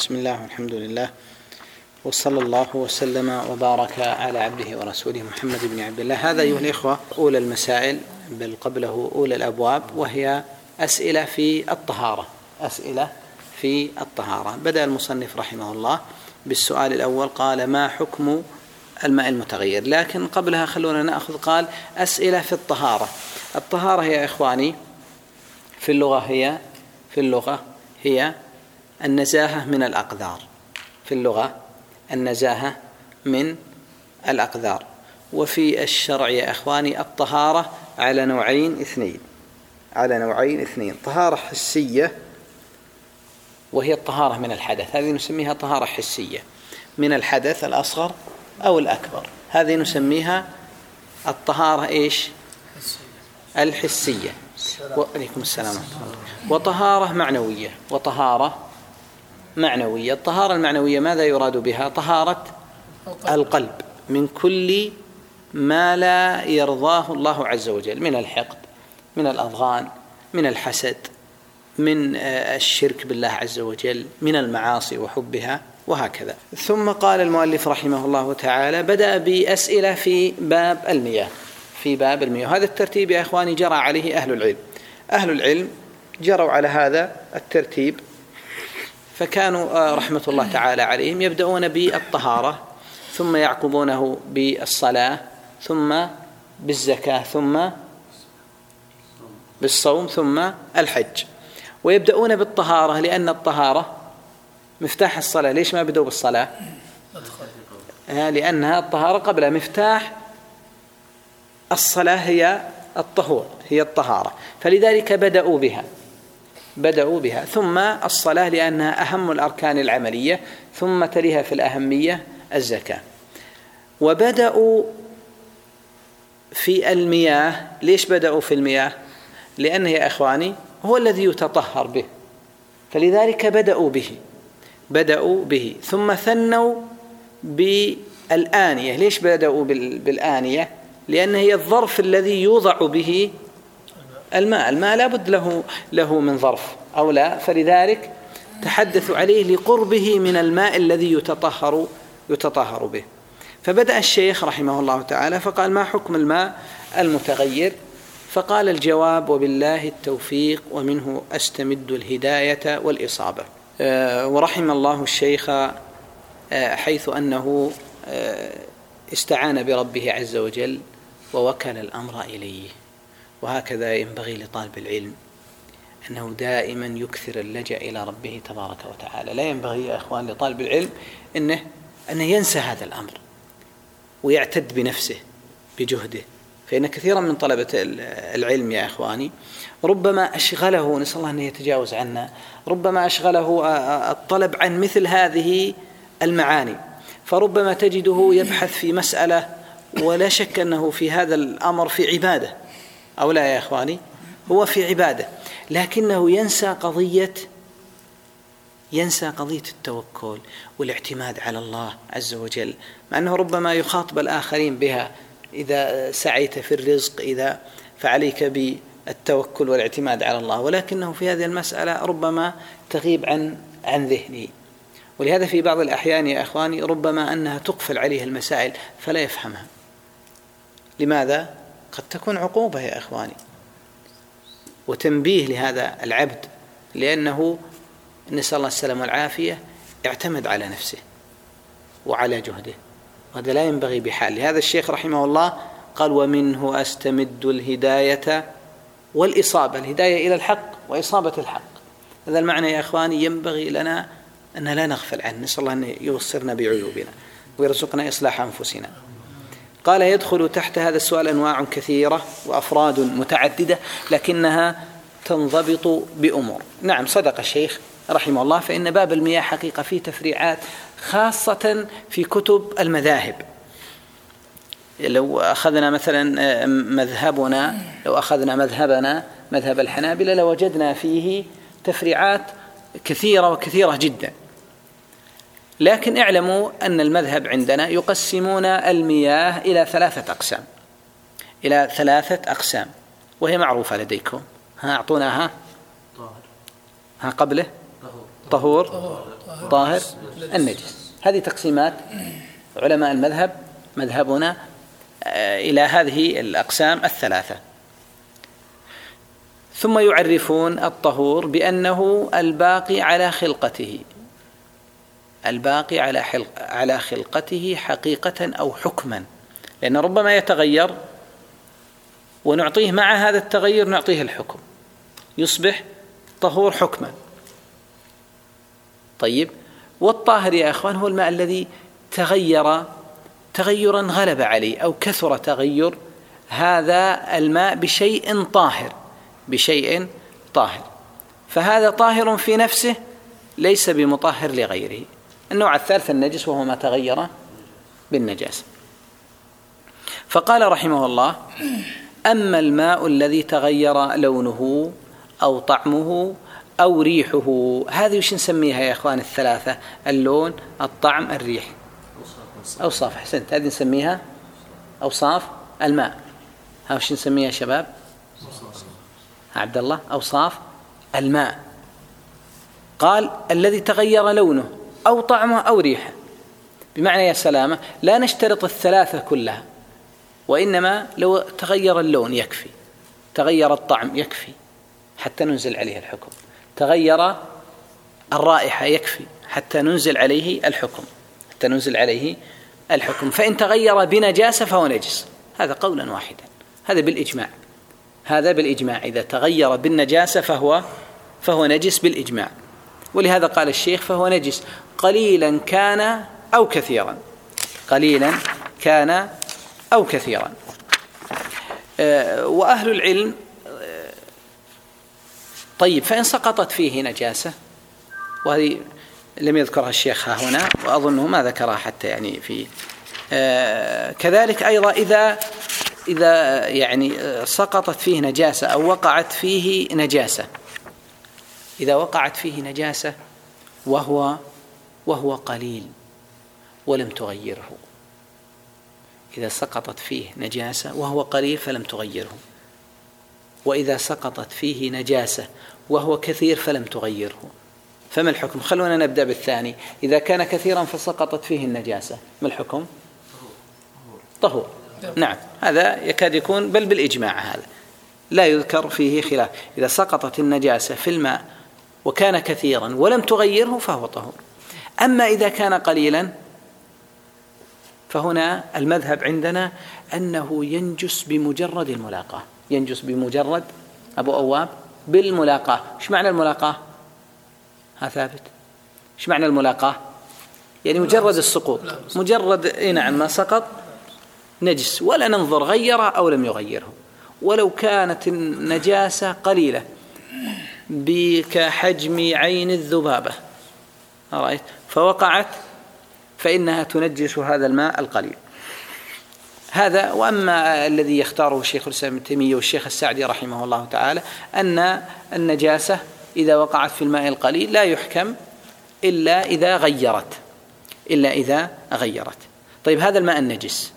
بسم الله والحمد لله. وصلى الله وسلم وبارك على عبده ورسوله محمد بن عبد الله. هذا أيها الإخوة أولى المسائل بل قبله أولى الأبواب وهي أسئلة في الطهارة. أسئلة في الطهارة. بدأ المصنف رحمه الله بالسؤال الأول قال ما حكم الماء المتغير؟ لكن قبلها خلونا نأخذ قال أسئلة في الطهارة. الطهارة يا إخواني في اللغة هي في اللغة هي النزاهة من الأقذار. في اللغة النزاهة من الأقذار. وفي الشرع يا إخواني الطهارة على نوعين اثنين. على نوعين اثنين. طهارة حسية وهي الطهارة من الحدث. هذه نسميها طهارة حسية. من الحدث الأصغر أو الأكبر. هذه نسميها الطهارة إيش؟ الحسية. وعليكم السلام وطهارة معنوية. وطهارة معنوية. الطهارة المعنوية ماذا يراد بها؟ طهارة القلب. من كل ما لا يرضاه الله عز وجل من الحقد من الأضغان من الحسد من آه، الشرك بالله عز وجل من المعاصي وحبها وهكذا. ثم قال المؤلف رحمه الله تعالى بدأ بأسئلة في باب المياه في باب المياه. هذا الترتيب يا إخواني جرى عليه أهل العلم. أهل العلم جروا على هذا الترتيب. فكانوا آه، رحمة الله تعالى عليهم يبدأون بالطهارة ثم يعقبونه بالصلاة ثم بالزكاة ثم بالصوم ثم الحج. ويبدأون بالطهارة لأن الطهارة مفتاح الصلاة. ليش ما بدأوا بالصلاة؟ آه، لأنها الطهارة قبل مفتاح الصلاة هي الطهور هي الطهارة. فلذلك بدأوا بها. بدأوا بها. ثم الصلاة لأنها أهم الأركان العملية ثم تليها في الأهمية الزكاة. وبدأوا في المياه. ليش بدأوا في المياه؟ لأن يا إخواني هو الذي يتطهر به. فلذلك بدأوا به. بدأوا به. ثم ثنوا بالآنية. ليش بدأوا بالآنية؟ لأن هي الظرف الذي يوضع به الماء. الماء لابد له له من ظرف أو لا. فلذلك تحدثوا عليه لقربه من الماء الذي يتطهر يتطهر به. فبدأ الشيخ رحمه الله تعالى فقال ما حكم الماء المتغير؟ فقال الجواب وبالله التوفيق ومنه أستمد الهداية والإصابة. آه، ورحم الله الشيخ آه، حيث أنه آه، استعان بربه عز وجل ووكل الأمر إليه. وهكذا ينبغي لطالب العلم أنه دائما يكثر اللجأ إلى ربه تبارك وتعالى. لا ينبغي يا إخوان لطالب العلم أنه, أنه ينسى هذا الأمر ويعتد بنفسه بجهده. فإن كثيرا من طلبة العلم يا إخواني ربما أشغله نسأل الله أن يتجاوز عنا ربما أشغله الطلب عن مثل هذه المعاني. فربما تجده يبحث في مسألة ولا شك أنه في هذا الأمر في عبادة. أو لا يا إخواني؟ هو في عبادة لكنه ينسى قضية ينسى قضية التوكل والاعتماد على الله عز وجل مع أنه ربما يخاطب الآخرين بها إذا سعيت في الرزق إذا فعليك بالتوكل والاعتماد على الله ولكنه في هذه المسألة ربما تغيب عن عن ذهني. ولهذا في بعض الأحيان يا إخواني ربما أنها تقفل عليه المسائل فلا يفهمها. لماذا؟ قد تكون عقوبة يا إخواني. وتنبيه لهذا العبد لأنه نسأل الله السلامة والعافية اعتمد على نفسه وعلى جهده. وهذا لا ينبغي بحال. لهذا الشيخ رحمه الله قال ومنه أستمد الهداية والإصابة. الهداية إلى الحق وإصابة الحق. هذا المعنى يا إخواني ينبغي لنا أن لا نغفل عنه. نسأل الله أن يبصرنا بعيوبنا ويرزقنا إصلاح أنفسنا. قال يدخل تحت هذا السؤال أنواع كثيرة وأفراد متعددة لكنها تنضبط بأمور. نعم صدق الشيخ رحمه الله فإن باب المياه حقيقة فيه تفريعات خاصة في كتب المذاهب. لو أخذنا مثلا آه، مذهبنا لو أخذنا مذهبنا مذهب الحنابلة لوجدنا فيه تفريعات كثيرة وكثيرة جدا. لكن اعلموا أن المذهب عندنا يقسمون المياه إلى ثلاثة أقسام. إلى ثلاثة أقسام. وهي معروفة لديكم. ها أعطونا ها ها قبله. طهور. طاهر. النجس. هذه تقسيمات علماء المذهب مذهبنا آه، إلى هذه الأقسام الثلاثة. ثم يعرفون الطهور بأنه الباقي على خلقته. الباقي على على خلقته حقيقة أو حكما. لأن ربما يتغير ونعطيه مع هذا التغير نعطيه الحكم. يصبح طهور حكما. طيب والطاهر يا إخوان هو الماء الذي تغير تغيرا غلب عليه أو كثر تغير هذا الماء بشيء طاهر بشيء طاهر. فهذا طاهر في نفسه ليس بمطهر لغيره. النوع الثالث النجس وهو ما تغير بالنجاسه فقال رحمه الله أما الماء الذي تغير لونه أو طعمه أو ريحه هذه وش نسميها يا إخوان الثلاثة؟ اللون الطعم الريح. أوصاف أحسنت. هذه نسميها أوصاف الماء. ها وش نسميها يا شباب؟ عبد الله أوصاف الماء. قال الذي تغير لونه. أو طعمه أو ريحه. بمعنى يا سلامة لا نشترط الثلاثة كلها وإنما لو تغير اللون يكفي تغير الطعم يكفي حتى ننزل عليه الحكم. تغير الرائحة يكفي حتى ننزل عليه الحكم حتى ننزل عليه الحكم. فإن تغير بنجاسة فهو نجس. هذا قولا واحدا. هذا بالإجماع. هذا بالإجماع. إذا تغير بالنجاسة فهو فهو نجس بالإجماع. ولهذا قال الشيخ فهو نجس. قليلا كان أو كثيرا. قليلا كان أو كثيرا. آه، وأهل العلم آه، طيب فإن سقطت فيه نجاسة وهذه لم يذكرها الشيخ ها هنا وأظنه ما ذكرها حتى يعني في آه، كذلك أيضا إذا إذا يعني سقطت فيه نجاسة أو وقعت فيه نجاسة. إذا وقعت فيه نجاسة وهو وهو قليل ولم تغيره. إذا سقطت فيه نجاسة وهو قليل فلم تغيره. وإذا سقطت فيه نجاسة وهو كثير فلم تغيره. فما الحكم؟ خلونا نبدأ بالثاني. إذا كان كثيرا فسقطت فيه النجاسة ما الحكم؟ طهور. نعم. هذا يكاد يكون بل بالإجماع هذا. لا يذكر فيه خلاف. إذا سقطت النجاسة في الماء وكان كثيرا ولم تغيره فهو طهور. أما إذا كان قليلا فهنا المذهب عندنا أنه ينجس بمجرد الملاقاة. ينجس بمجرد أبو أواب بالملاقاة. إيش معنى الملاقاة؟ ها ثابت. إيش معنى الملاقاة؟ يعني مجرد السقوط. مجرد اي نعم ما سقط نجس. ولا ننظر غيره أو لم يغيره. ولو كانت النجاسة قليلة. كحجم عين الذبابة. رأيت فوقعت فإنها تنجس هذا الماء القليل. هذا وأما الذي يختاره الشيخ الإسلام ابن تيمية والشيخ السعدي رحمه الله تعالى أن النجاسة إذا وقعت في الماء القليل لا يحكم إلا إذا غيرت. إلا إذا غيرت. طيب هذا الماء النجس.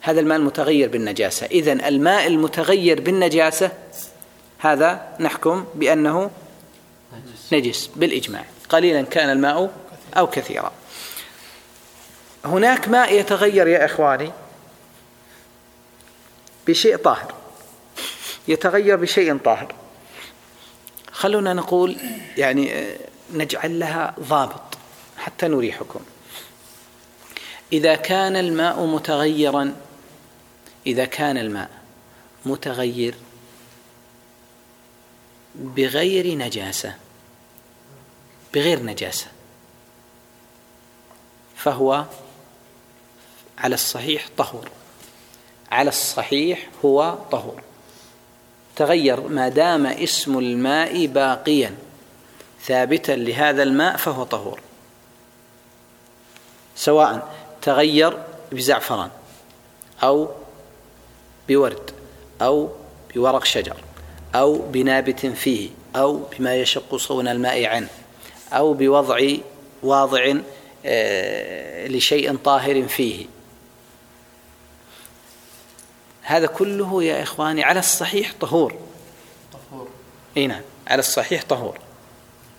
هذا الماء المتغير بالنجاسة. اذا الماء المتغير بالنجاسة هذا نحكم بأنه نجس بالإجماع. قليلا كان الماء أو كثيرا. هناك ماء يتغير يا إخواني بشيء طاهر. يتغير بشيء طاهر. خلونا نقول يعني نجعل لها ضابط حتى نريحكم. إذا كان الماء متغيرا إذا كان الماء متغير بغير نجاسة. بغير نجاسة. فهو على الصحيح طهور. على الصحيح هو طهور. تغير ما دام اسم الماء باقيا. ثابتا لهذا الماء فهو طهور. سواء تغير بزعفران أو بورد أو بورق شجر. أو بنابت فيه أو بما يشق صون الماء عنه أو بوضع واضع آه، لشيء طاهر فيه. هذا كله يا إخواني على الصحيح طهور. طهور. إي نعم على الصحيح طهور.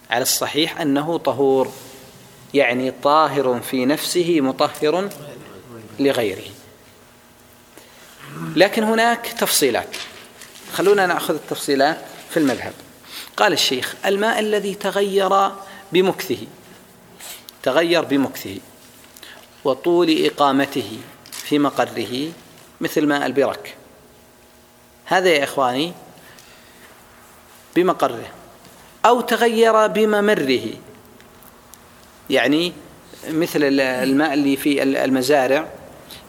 على الصحيح أنه طهور يعني طاهر في نفسه مطهر لغيره. لكن هناك تفصيلات. خلونا نأخذ التفصيلات في المذهب. قال الشيخ الماء الذي تغير بمكثه تغير بمكثه وطول إقامته في مقره مثل ماء البرك. هذا يا إخواني بمقره أو تغير بممره. يعني مثل الماء اللي في المزارع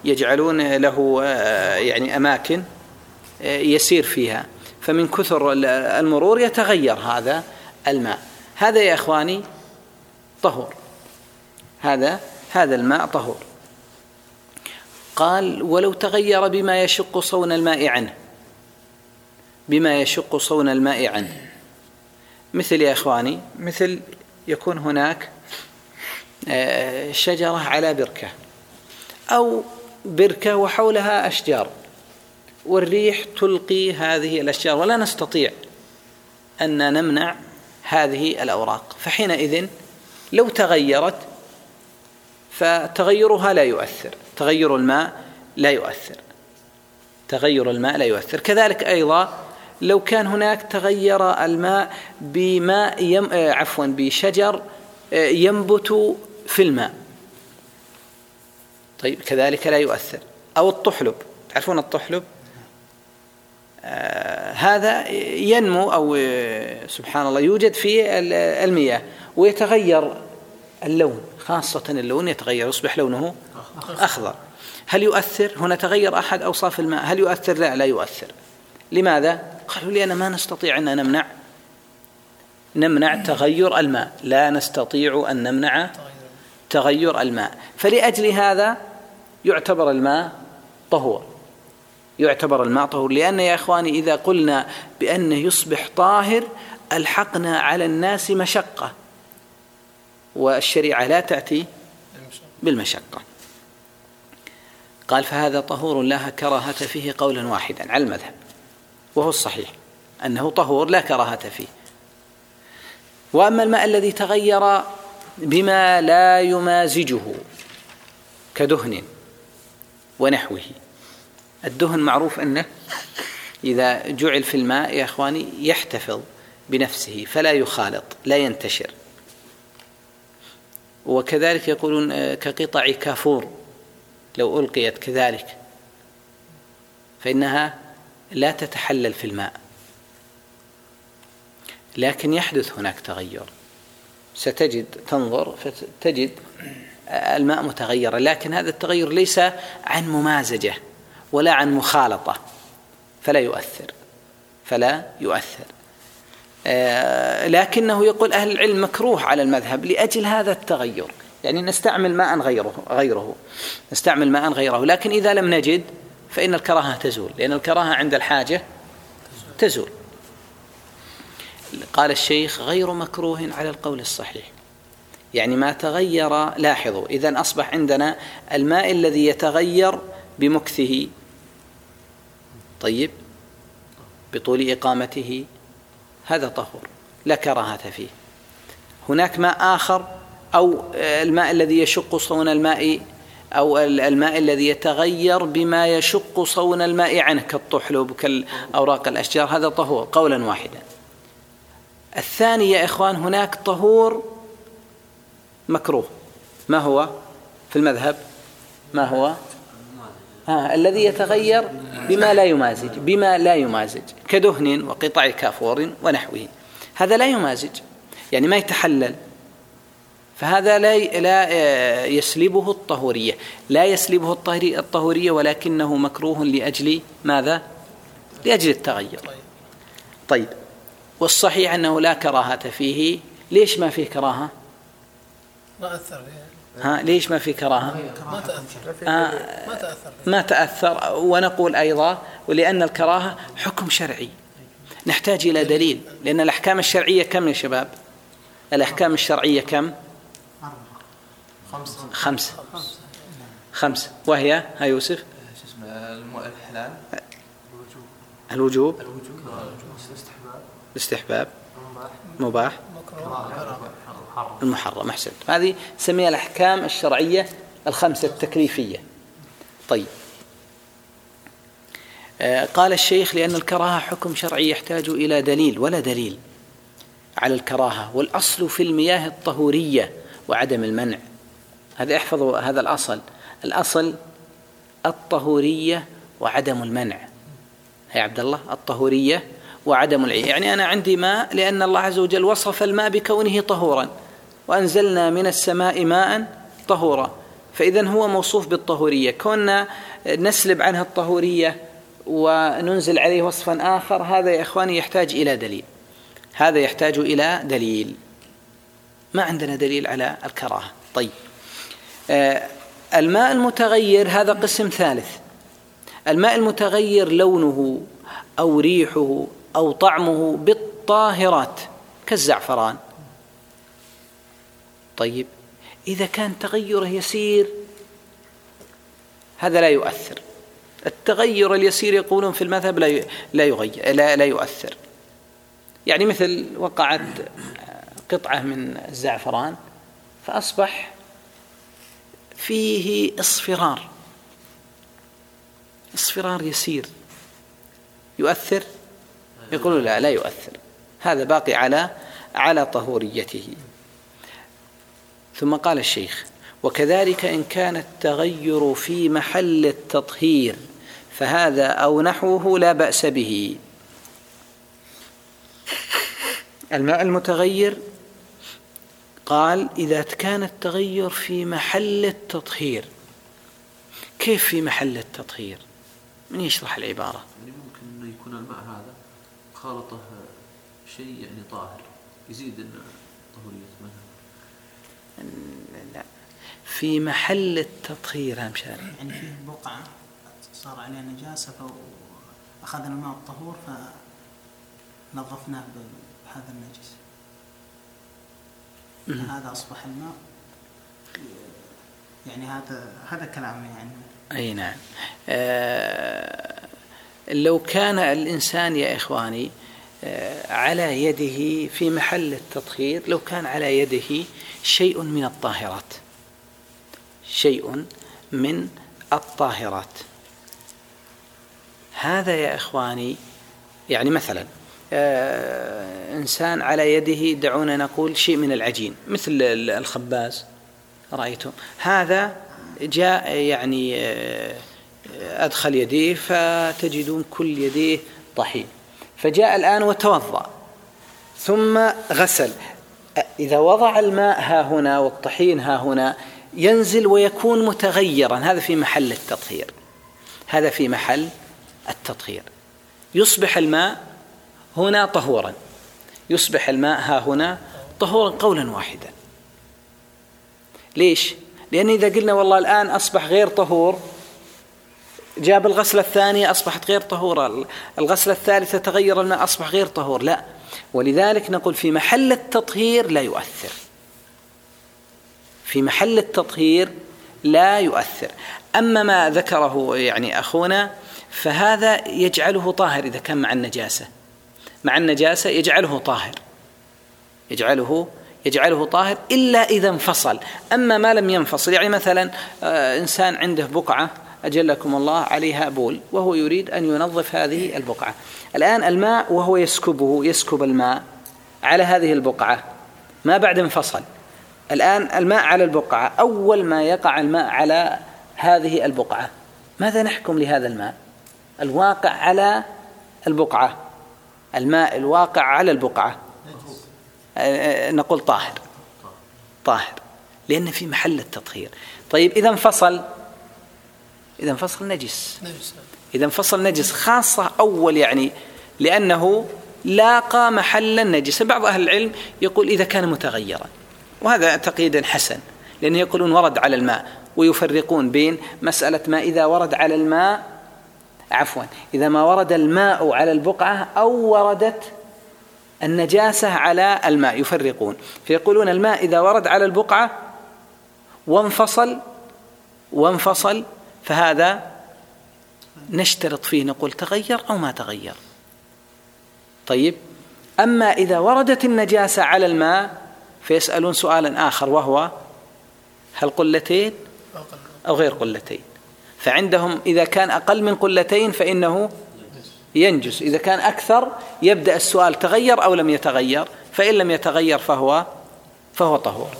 يجعلون له آه، يعني أماكن آه، يسير فيها. فمن كثر المرور يتغير هذا الماء. هذا يا إخواني طهور. هذا هذا الماء طهور. قال ولو تغير بما يشق صون الماء عنه. بما يشق صون الماء عنه. مثل يا إخواني مثل يكون هناك آه، شجرة على بركة أو بركة وحولها أشجار. والريح تلقي هذه الاشجار ولا نستطيع أن نمنع هذه الأوراق. فحينئذ لو تغيرت فتغيرها لا يؤثر تغير الماء لا يؤثر تغير الماء لا يؤثر. كذلك أيضا لو كان هناك تغير الماء بماء يم عفوا بشجر آه، ينبت في الماء. طيب كذلك لا يؤثر. أو الطحلب. تعرفون الطحلب؟ هذا ينمو أو آه، سبحان الله يوجد في المياه ويتغير اللون خاصة اللون يتغير يصبح لونه أخضر. هل يؤثر؟ هنا تغير أحد أوصاف الماء. هل يؤثر؟ لا لا يؤثر. لماذا؟ قالوا لي أنا ما نستطيع أن نمنع. نمنع تغير الماء. لا نستطيع أن نمنع تغير الماء. فلأجل هذا يعتبر الماء طهور. يعتبر الماء طهور لأن يا إخواني إذا قلنا بأنه يصبح طاهر ألحقنا على الناس مشقة. والشريعة لا تأتي بالمشقة. قال فهذا طهور لا كراهة فيه قولا واحدا على المذهب. وهو الصحيح أنه طهور لا كراهة فيه. وأما الماء الذي تغير بما لا يمازجه كدهن ونحوه الدهن معروف أنه إذا جعل في الماء يا إخواني يحتفظ بنفسه فلا يخالط لا ينتشر. وكذلك يقولون كقطع كافور لو ألقيت كذلك فإنها لا تتحلل في الماء. لكن يحدث هناك تغير. ستجد تنظر فتجد الماء متغيرا لكن هذا التغير ليس عن ممازجة. ولا عن مخالطة فلا يؤثر فلا يؤثر. آه، لكنه يقول أهل العلم مكروه على المذهب لأجل هذا التغير. يعني نستعمل ماء غيره غيره نستعمل ماء غيره. لكن إذا لم نجد فإن الكراهة تزول لأن الكراهة عند الحاجة تزول. قال الشيخ غير مكروه على القول الصحيح. يعني ما تغير لاحظوا إذا أصبح عندنا الماء الذي يتغير بمكثه طيب بطول إقامته هذا طهور لا كراهة فيه. هناك ماء آخر أو الماء الذي يشق صون الماء أو الماء الذي يتغير بما يشق صون الماء عنه كالطحلب كالأوراق الأشجار هذا طهور قولا واحدا. الثاني يا إخوان هناك طهور مكروه. ما هو؟ في المذهب ما هو؟ آه الذي يتغير بما لا يمازج بما لا يمازج كدهن وقطع كافور ونحوه. هذا لا يمازج يعني ما يتحلل. فهذا لا لا آه، يسلبه الطهورية. لا يسلبه الطهورية ولكنه مكروه لأجل ماذا؟ لأجل التغير. طيب والصحيح أنه لا كراهة فيه. ليش ما فيه كراهة؟ ما أثر ها ليش ما في كراهة؟ ما تأثر. آه ما تأثر. ما تأثر. ونقول أيضا ولأن الكراهة حكم شرعي. نحتاج إلى دليل. لأن الأحكام الشرعية كم يا شباب؟ الأحكام الشرعية كم؟ خمسة. خمسة. خمسة. وهي؟ ها يوسف. شو اسمه الحلال. الوجوب. الوجوب. الاستحباب. مباح. مكروه. كراهة المحرم. أحسنت. هذه سميها الأحكام الشرعية الخمسة التكليفية. طيب. آه، قال الشيخ لأن الكراهة حكم شرعي يحتاج إلى دليل ولا دليل على الكراهة والأصل في المياه الطهورية وعدم المنع. هذا احفظوا هذا الأصل. الأصل الطهورية وعدم المنع. يا عبد الله الطهورية وعدم العين يعني أنا عندي ماء لأن الله عز وجل وصف الماء بكونه طهورا. وأنزلنا من السماء ماء طهورا. فإذا هو موصوف بالطهورية. كنا نسلب عنها الطهورية وننزل عليه وصفا آخر هذا يا إخواني يحتاج إلى دليل. هذا يحتاج إلى دليل. ما عندنا دليل على الكراهة. طيب. آه، الماء المتغير هذا قسم ثالث. الماء المتغير لونه أو ريحه أو طعمه بالطاهرات كالزعفران. طيب إذا كان تغيره يسير هذا لا يؤثر. التغير اليسير يقولون في المذهب لا لا يغير لا, لا يؤثر. يعني مثل وقعت قطعة من الزعفران فأصبح فيه اصفرار. اصفرار يسير يؤثر يقول لا لا يؤثر. هذا باقي على على طهوريته. ثم قال الشيخ وكذلك إن كان التغير في محل التطهير فهذا أو نحوه لا بأس به. الماء المتغير قال إذا كان التغير في محل التطهير. كيف في محل التطهير؟ من يشرح العبارة؟ يعني ممكن إنه يكون الماء هذا خالطه شيء يعني طاهر يزيد طهورية مثلا لا. في محل التطهير هم شارع يعني فيه بقعة صار عليها نجاسة فأخذنا الماء الطهور فنظفناه بهذا النجس. هذا أصبح الماء. يعني هذا هذا كلام يعني. أي نعم. آه لو كان الإنسان يا إخواني آه على يده في محل التطهير لو كان على يده شيء من الطاهرات شيء من الطاهرات. هذا يا إخواني يعني مثلا آه إنسان على يده دعونا نقول شيء من العجين مثل الخباز رأيتم؟ هذا جاء يعني آه أدخل يديه فتجدون كل يديه طحين. فجاء الآن وتوضأ ثم غسل. إذا وضع الماء ها هنا والطحين ها هنا ينزل ويكون متغيرا. هذا في محل التطهير. هذا في محل التطهير. يصبح الماء هنا طهورا. يصبح الماء ها هنا طهورا قولا واحدا. ليش؟ لأن إذا قلنا والله الآن أصبح غير طهور جاب الغسلة الثانية أصبحت غير طهورة الغسلة الثالثة تغير الماء أصبح غير طهور. لا. ولذلك نقول في محل التطهير لا يؤثر. في محل التطهير لا يؤثر. أما ما ذكره يعني أخونا فهذا يجعله طاهر إذا كان مع النجاسة. مع النجاسة يجعله طاهر. يجعله يجعله طاهر إلا إذا انفصل. أما ما لم ينفصل يعني مثلا آه، إنسان عنده بقعة أجلكم الله عليها بول وهو يريد أن ينظف هذه البقعة. الآن الماء وهو يسكبه يسكب الماء على هذه البقعة ما بعد انفصل. الآن الماء على البقعة أول ما يقع الماء على هذه البقعة. ماذا نحكم لهذا الماء؟ الواقع على البقعة. الماء الواقع على البقعة. نقول طاهر. طاهر. لأن في محل التطهير. طيب إذا انفصل إذا انفصل نجس. نجس إذا انفصل نجس خاصة أول يعني لأنه لاقى محلا نجسا بعض أهل العلم يقول إذا كان متغيرا وهذا تقييد حسن لأنه يقولون ورد على الماء ويفرقون بين مسألة ما إذا ورد على الماء عفوا إذا ما ورد الماء على البقعة أو وردت النجاسة على الماء يفرقون. فيقولون الماء إذا ورد على البقعة وانفصل وانفصل فهذا نشترط فيه نقول تغير أو ما تغير. طيب أما إذا وردت النجاسة على الماء فيسألون سؤالا آخر وهو هل قلتين؟ أو غير قلتين. فعندهم إذا كان أقل من قلتين فإنه ينجس. إذا كان أكثر يبدأ السؤال تغير أو لم يتغير فإن لم يتغير فهو فهو طهور.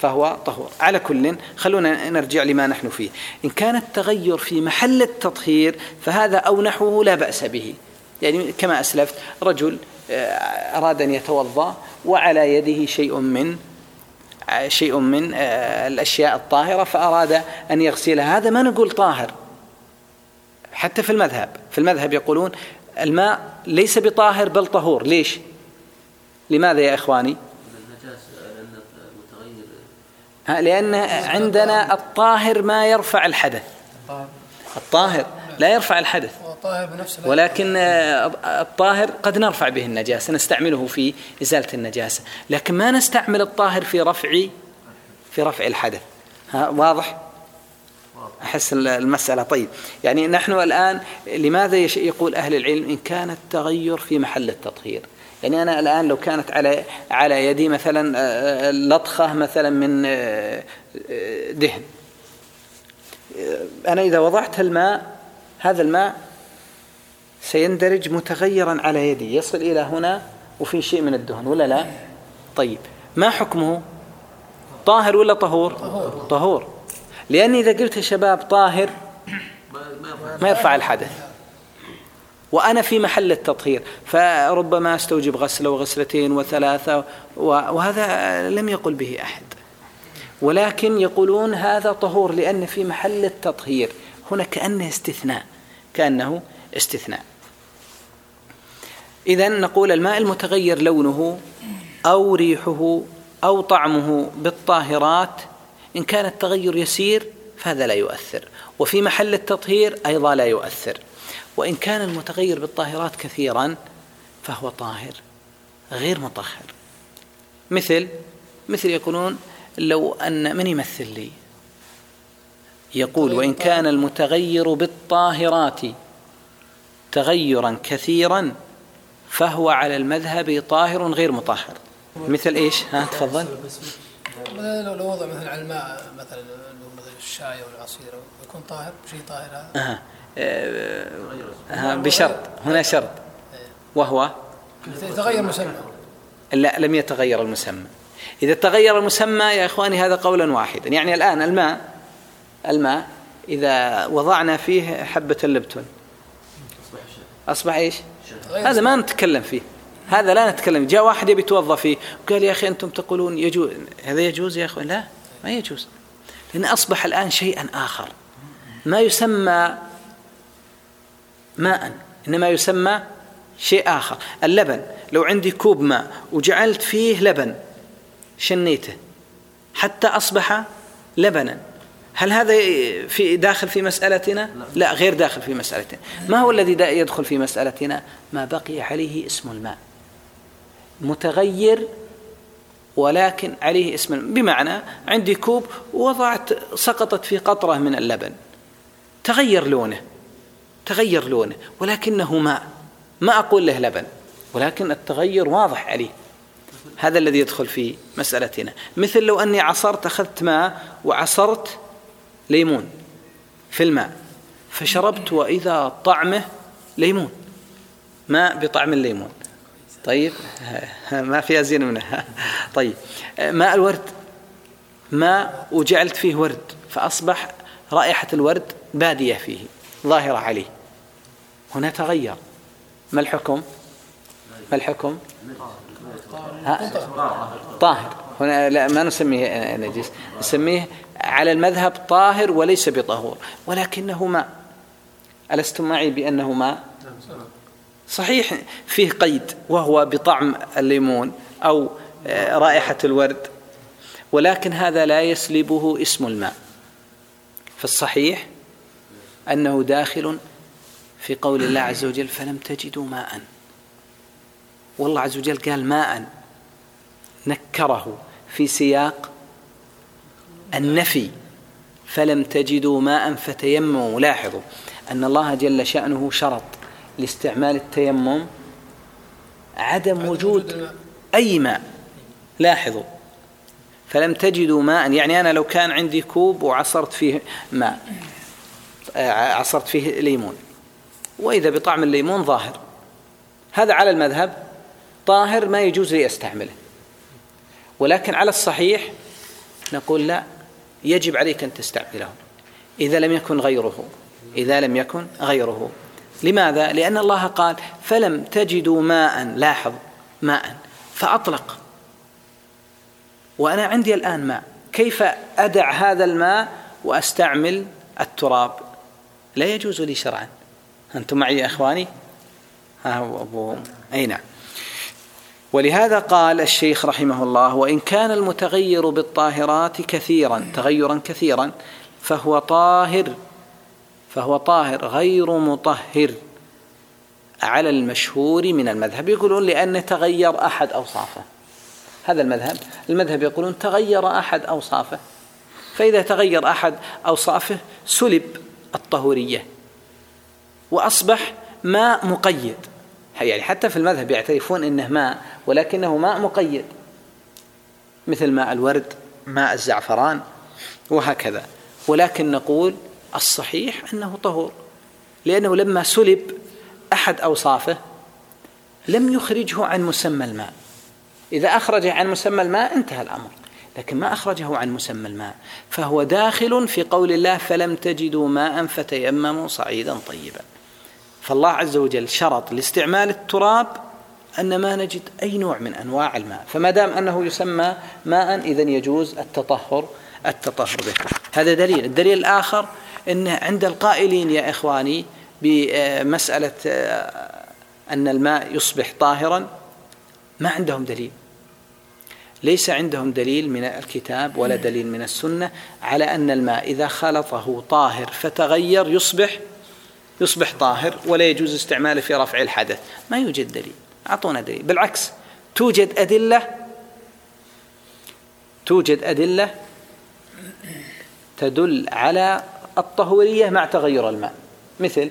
فهو طهور. على كل خلونا نرجع لما نحن فيه. إن كان التغير في محل التطهير فهذا أو نحوه لا بأس به. يعني كما أسلفت رجل آه، أراد أن يتوضأ وعلى يده شيء من آه، شيء من آه، الأشياء الطاهرة فأراد أن يغسلها هذا ما نقول طاهر. حتى في المذهب. في المذهب يقولون الماء ليس بطاهر بل طهور. ليش؟ لماذا يا إخواني؟ لأن عندنا الطاهر ما يرفع الحدث. الطاهر لا يرفع الحدث. ولكن الطاهر قد نرفع به النجاسة نستعمله في إزالة النجاسة. لكن ما نستعمل الطاهر في رفع في رفع الحدث. ها واضح؟ أحس المسألة. طيب يعني نحن الآن لماذا يقول أهل العلم إن كان التغير في محل التطهير؟ يعني أنا الآن لو كانت على على يدي مثلا آه، آه، لطخة مثلا من آه، دهن. أنا إذا وضعت الماء هذا الماء سيندرج متغيرا على يدي. يصل إلى هنا وفي شيء من الدهن ولا لا؟ طيب. ما حكمه؟ طاهر ولا طهور طهور, طهور. لأني إذا قلت يا شباب طاهر ما يرفع الحدث. وأنا في محل التطهير فربما أستوجب غسلة وغسلتين وثلاثة وهذا لم يقل به أحد. ولكن يقولون هذا طهور لأن في محل التطهير. هنا كأنه استثناء كأنه استثناء. إذا نقول الماء المتغير لونه أو ريحه أو طعمه بالطاهرات إن كان التغير يسير فهذا لا يؤثر. وفي محل التطهير أيضا لا يؤثر. وإن كان المتغير بالطاهرات كثيرا فهو طاهر غير مطهر. مثل مثل يقولون لو أن من يمثل لي؟ يقول وإن كان المتغير بالطاهرات تغيرا كثيرا فهو على المذهب طاهر غير مطهر. مثل إيش؟ ها تفضل. لو وضع مثلا على الماء مثلا مثل الشاي أو العصير يكون طاهر شيء طاهر هذا بشرط. هنا شرط. وهو؟ يتغير مسمى لا لم يتغير المسمى. إذا تغير المسمى يا إخواني هذا قولا واحدا. يعني الآن الماء الماء إذا وضعنا فيه حبة اللبتون. أصبح إيش؟ هذا ما نتكلم فيه. هذا لا نتكلم جاء واحد يبي يتوظف فيه. وقال يا أخي أنتم تقولون يجوز. هذا يجوز يا أخوان؟ لا ما يجوز. لأن أصبح الآن شيئا آخر. ما يسمى ماء إنما يسمى شيء آخر. اللبن لو عندي كوب ماء وجعلت فيه لبن شنيته حتى أصبح لبنا. هل هذا في داخل في مسألتنا؟ لا غير داخل في مسألتنا. ما هو الذي يدخل في مسألتنا؟ ما بقي عليه اسم الماء. متغير ولكن عليه اسم بمعنى عندي كوب ووضعت سقطت في قطرة من اللبن. تغير لونه. تغير لونه ولكنه ماء ما أقول له لبن ولكن التغير واضح عليه. هذا الذي يدخل في مسألتنا. مثل لو أني عصرت أخذت ماء وعصرت ليمون في الماء فشربت وإذا طعمه ليمون ماء بطعم الليمون. طيب ما في أزين منه. طيب ماء الورد ماء وجعلت فيه ورد فأصبح رائحة الورد بادية فيه ظاهرة عليه. هنا تغير. ما الحكم؟ ما الحكم؟ طاهر. هنا لا ما نسميه نجس نسميه على المذهب طاهر وليس بطهور. ولكنه ماء ألستم معي بأنه ماء صحيح. فيه قيد وهو بطعم الليمون أو آه، رائحة الورد. ولكن هذا لا يسلبه اسم الماء. فالصحيح أنه داخل في قول الله عز وجل فلم تجدوا ماء. والله عز وجل قال ماء. نكره في سياق النفي فلم تجدوا ماء فتيمموا. لاحظوا أن الله جل شأنه شرط لاستعمال التيمم عدم وجود. أي ماء. لاحظوا فلم تجدوا ماء. يعني أنا لو كان عندي كوب وعصرت فيه ماء آه، عصرت فيه ليمون وإذا بطعم الليمون ظاهر. هذا على المذهب طاهر ما يجوز لي أستعمله ولكن على الصحيح نقول لا يجب عليك أن تستعمله. إذا لم يكن غيره إذا لم يكن غيره. لماذا؟ لأن الله قال فلم تجدوا ماء لاحظ ماء. فأطلق. وأنا عندي الآن ماء. كيف أدع هذا الماء وأستعمل التراب؟ لا يجوز لي شرعا. أنتم معي يا إخواني؟ ها هو أبو أي نعم. ولهذا قال الشيخ رحمه الله وإن كان المتغير بالطاهرات كثيرا تغيرا كثيرا فهو طاهر فهو طاهر غير مطهر على المشهور من المذهب. يقولون لأن تغير أحد أوصافه. هذا المذهب. المذهب يقولون تغير أحد أوصافه. فإذا تغير أحد أوصافه سلب الطهورية. وأصبح ماء مقيد. يعني حتى في المذهب يعترفون إنه ماء ولكنه ماء مقيد. مثل ماء الورد ماء الزعفران وهكذا. ولكن نقول الصحيح أنه طهور لأنه لما سلب أحد أوصافه لم يخرجه عن مسمى الماء. إذا اخرجه عن مسمى الماء انتهى الأمر لكن ما أخرجه عن مسمى الماء فهو داخل في قول الله فلم تجدوا ماء فتيمموا صعيدا طيبا. فالله عز وجل شرط لاستعمال التراب أن ما نجد أي نوع من أنواع الماء. فما دام أنه يسمى ماء إذا يجوز التطهر التطهر به. هذا دليل. الدليل الآخر أن عند القائلين يا إخواني بمسألة آه، أن الماء يصبح طاهرا ما عندهم دليل. ليس عندهم دليل من الكتاب ولا دليل من السنة على أن الماء إذا خلطه طاهر فتغير يصبح يصبح طاهر ولا يجوز استعماله في رفع الحدث. ما يوجد دليل. أعطونا دليل. بالعكس توجد أدلة توجد أدلة تدل على الطهورية مع تغير الماء. مثل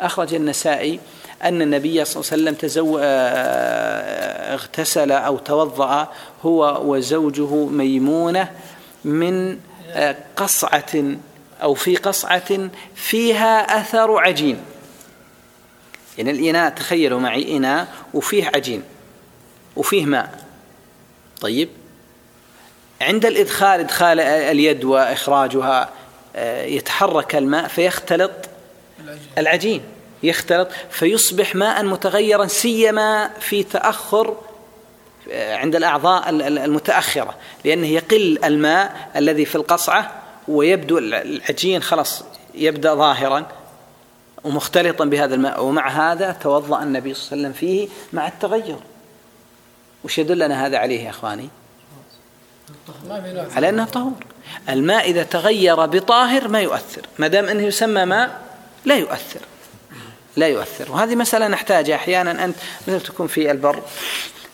أخرج النسائي أن النبي صلى الله عليه وسلم تزو... آه، اغتسل أو توضأ هو وزوجه ميمونة من آه، قصعة أو في قصعة فيها أثر عجين. يعني الإناء تخيلوا معي إناء وفيه عجين وفيه ماء. طيب. عند الإدخال إدخال اليد وإخراجها آه، يتحرك الماء فيختلط العجين. يختلط فيصبح ماء متغيرا سيما في تأخر آه، عند الأعضاء المتأخرة لأنه يقل الماء الذي في القصعة ويبدو العجين خلاص يبدأ ظاهرا ومختلطا بهذا الماء. ومع هذا توضأ النبي صلى الله عليه وسلم فيه مع التغير. وش يدلنا هذا عليه يا إخواني؟ على أنه طهور. الماء إذا تغير بطاهر ما يؤثر. ما دام أنه يسمى ماء لا يؤثر. لا يؤثر. وهذه مسألة نحتاجها. أحيانا أنت مثل تكون في البر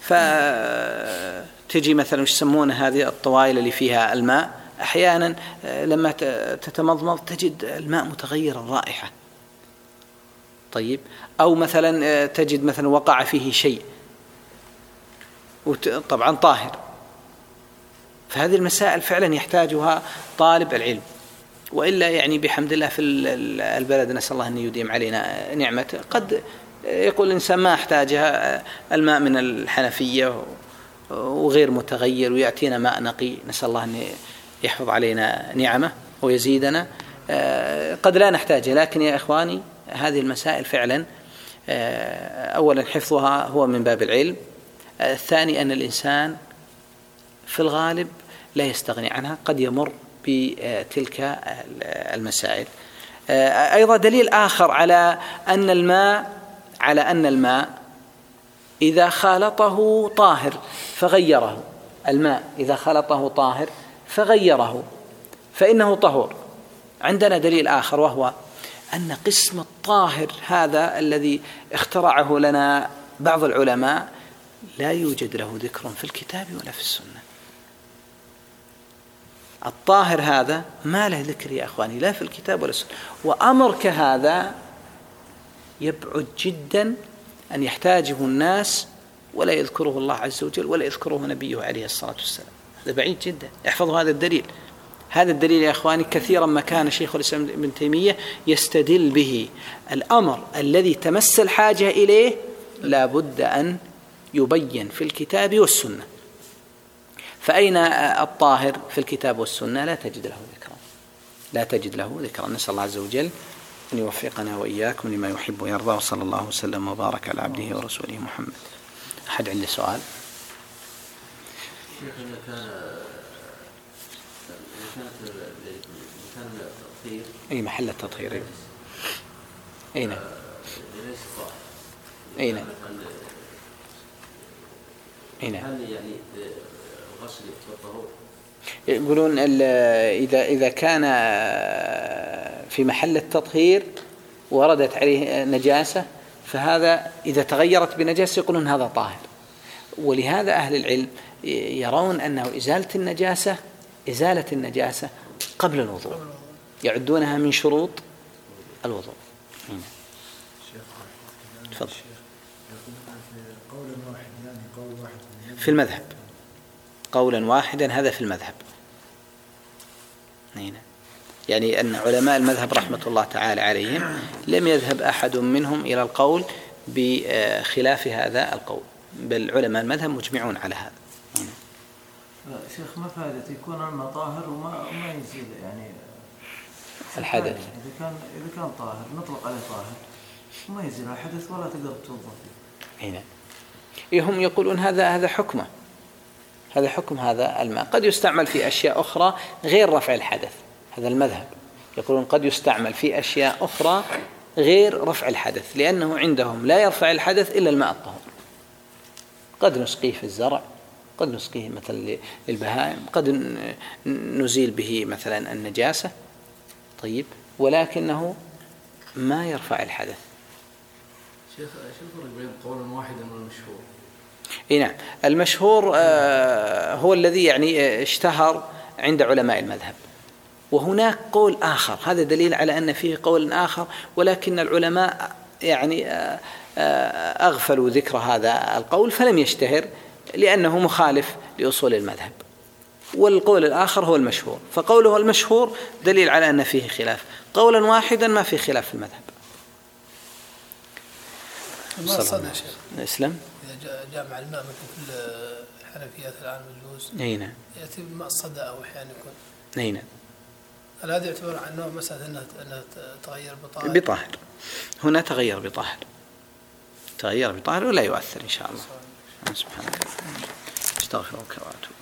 فتجي مثلا وش يسمونه هذه الطوائل اللي فيها الماء؟ أحيانا آه، لما تتمضمض تجد الماء متغير الرائحة طيب. أو مثلا آه، تجد مثلا وقع فيه شيء. طبعا طاهر. فهذه المسائل فعلا يحتاجها طالب العلم. وإلا يعني بحمد الله في البلد نسأل الله أن يديم علينا نعمته قد يقول الإنسان ما أحتاجها آه، الماء من الحنفية وغير متغير ويأتينا ماء نقي. نسأل الله أن يحفظ علينا نعمه ويزيدنا. آه، قد لا نحتاجها لكن يا إخواني هذه المسائل فعلا آه، أولا حفظها هو من باب العلم آه، الثاني أن الإنسان في الغالب لا يستغني عنها قد يمر بتلك المسائل. أيضا دليل آخر على أن الماء على أن الماء إذا خالطه طاهر فغيره الماء إذا خلطه طاهر فغيره فإنه طهور. عندنا دليل آخر وهو أن قسم الطاهر هذا الذي اخترعه لنا بعض العلماء لا يوجد له ذكر في الكتاب ولا في السنة. الطاهر هذا ما له ذكر يا أخواني لا في الكتاب ولا السنة. وأمر كهذا يبعد جدا أن يحتاجه الناس ولا يذكره الله عز وجل ولا يذكره نبيه عليه الصلاة والسلام. هذا بعيد جدا. احفظوا هذا الدليل. هذا الدليل يا إخواني كثيرا ما كان شيخ الإسلام ابن تيمية يستدل به. الأمر الذي تمس الحاجة إليه لا بد أن يبين في الكتاب والسنة. فأين الطاهر في الكتاب والسنة؟ لا تجد له ذكرا. لا تجد له ذكرا. نسأل الله عز وجل أن يوفقنا وإياكم لما يحب ويرضى. وصلى الله وسلم وبارك على عبده ورسوله محمد. أحد عنده سؤال؟ شيخ إذا كان إذا كانت مكان التطهير. أي محل التطهير أي. أي نعم. ليس طاهر نعم. هل أي نعم. هل يعني الغسل والطهور يقولون إذا إذا كان في محل التطهير وردت عليه نجاسة فهذا إذا تغيرت بنجاسة يقولون هذا طاهر. ولهذا أهل العلم يرون أنه إزالة النجاسة إزالة النجاسة قبل الوضوء يعدونها من شروط الوضوء. تفضل. في المذهب. قولا واحدا هذا في المذهب. هنا. يعني أن علماء المذهب رحمة الله تعالى عليهم لم يذهب أحد منهم إلى القول بخلاف هذا القول. بل علماء المذهب مجمعون على هذا. هنا. شيخ ما فائدة يكون عندنا طاهر وما ما يزيد يعني؟ الحدث. إذا كان إذا كان طاهر نطلق عليه طاهر وما يزيل الحدث ولا تقدر تتوضا فيه هنا إيه هم يقولون هذا هذا حكمه. هذا حكم هذا الماء قد يستعمل في أشياء أخرى غير رفع الحدث. هذا المذهب. يقولون قد يستعمل في أشياء أخرى غير رفع الحدث لأنه عندهم لا يرفع الحدث إلا الماء الطهور. قد نسقيه في الزرع قد نسقيه مثلا للبهائم قد نزيل به مثلا النجاسة. طيب ولكنه ما يرفع الحدث. شيخ شو الفرق بين قول واحد والمشهور؟ إي نعم. المشهور آه، هو الذي يعني آه، اشتهر عند علماء المذهب. وهناك قول آخر. هذا دليل على أن فيه قول آخر ولكن العلماء يعني آه، أغفلوا ذكر هذا القول فلم يشتهر لأنه مخالف لأصول المذهب. والقول الآخر هو المشهور. فقوله المشهور دليل على أن فيه خلاف. قولا واحدا ما في خلاف في المذهب. ما شيخ اسلم إذا جاء جامع الماء مثل كل الحنفيات الآن والجوز أي نعم. يأتي بماء الصدى أو أحيانا يكون. أي نعم. هل هذا يعتبر عنه مسألة انها أنها تغير بطاقه بطاهر. هنا تغير بطاهر. تغير بطاهر ولا يؤثر إن شاء الله. سبحانك استغفرك وأتوب